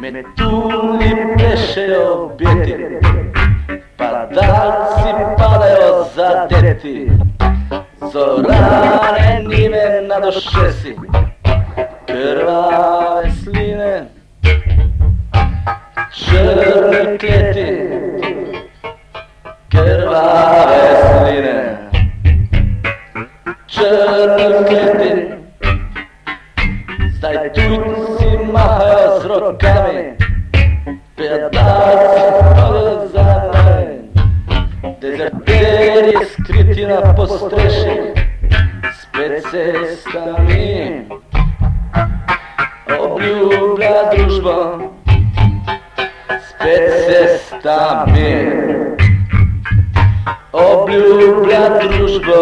Metulji plešejo objeti, padalci padajo zadeti, zorane nive na došesi, krvave sline, črne kleti, krvave sline, črne kleti. Zdaj tujci mahajo z rokami, pedalci hodijo za nami. Dezerterji skriti na cestami. Obljublja družbo, spet cestami. Obljublja družbo,